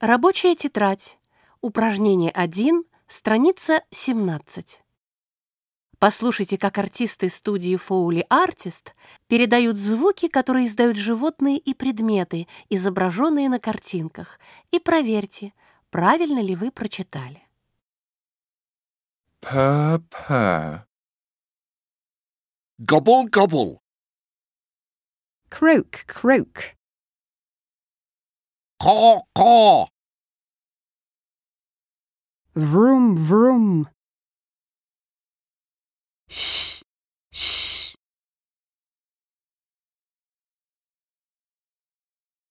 Рабочая тетрадь. Упражнение 1, страница 17. Послушайте, как артисты студии Foley Artist передают звуки, которые издают животные и предметы, изображенные на картинках, и проверьте, правильно ли вы прочитали. purr, Gobble, gobble. croak, croak, Caw, caw. vroom, vroom,